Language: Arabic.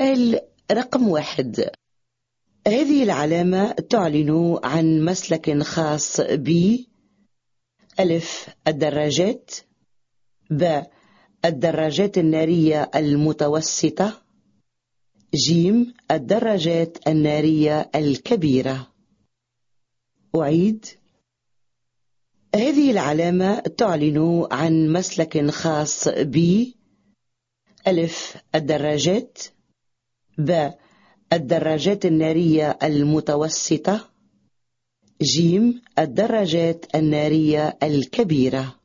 سؤال رقم واحد. هذه العلامة تعلن عن مسلك خاص ب ألف الدراجات ب الدراجات النارية المتوسطة جيم الدراجات النارية الكبيرة. أعيد. هذه العلامة تعلن عن مسلك خاص ب ألف الدراجات ب. الدراجات النارية المتوسطة. جيم الدراجات النارية الكبيرة.